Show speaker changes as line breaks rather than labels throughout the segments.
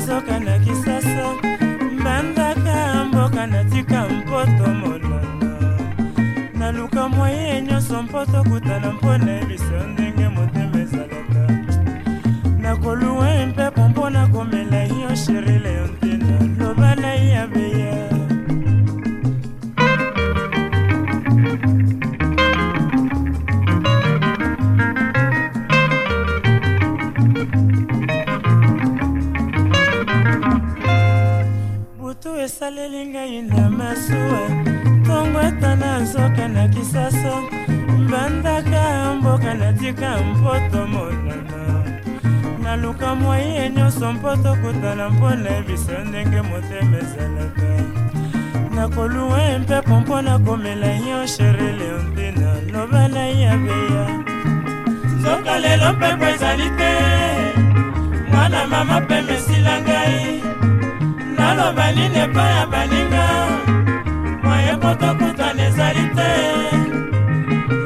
nzoka na kisasa mbandaka mboka natika mpoto molanda naluka mwaye nyonso mpo tokutana mpo nayebisa ndenge motema ezalaka nakoluwa mpepo mpo nakomela butu esaleli ngai na masuwa ntongo ata na nzoka na kisaso mbandaka mboka natika mpoto monana naluka mwaye nyonso mpo tokutana mpo na biso ndenge motema ezalaka nakoluwa mpepo mpo nakomela yo shere leontina loba na ya beya nzoka lelo mpepo ezali te mwana mama pembe baline epai ya baninga mwaye potokutana ezali te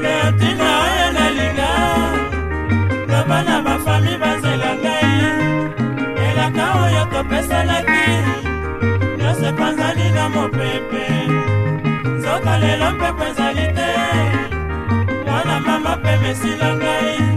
leo ntina oyo nalinga loba na bafami bazela ngai elaka oyo topesanaki nyonso epanzali na mopepe nzoka lelo mpepo ezali te mwana mama mpe mesila ngai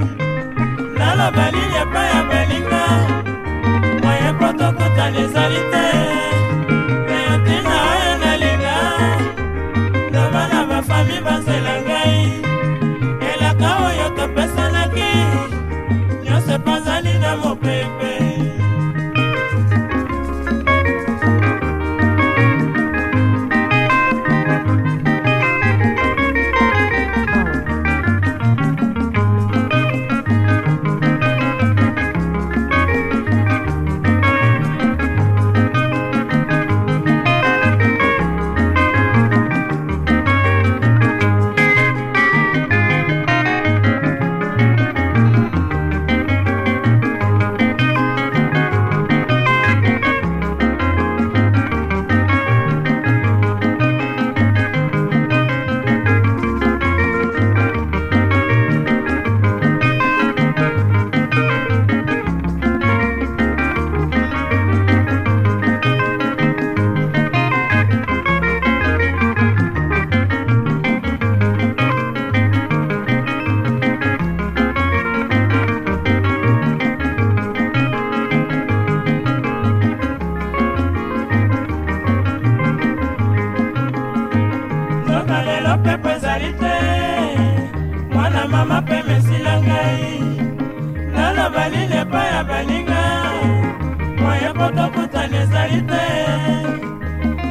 mapemesi na ngai naloba lile epai ya baninga moye po tokutana ezali te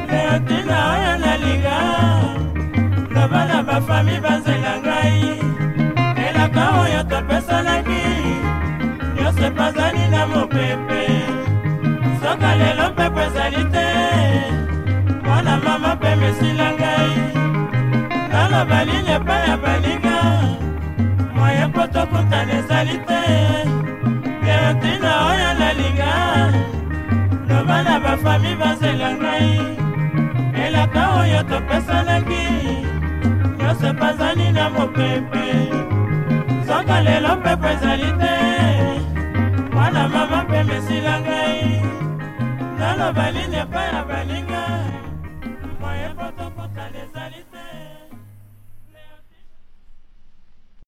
leo ntina oyo nalinga loba na bafami banzela ngai elaka oyo topesanaki nyonso epazali na mopepe soka lelo mpepo ezali te mwana mama pemesila ngai naloba lile epai ya baninga ezali te lelo ntina oyo nalinga loba na bafami bazela ngai elaka oyo topesanaki nyonso epazani na mopepe nzoka lelo mpepo ezali te mwana mama mpe mesila ngai naloba lini epai ya baninga moyepo tokutana ezali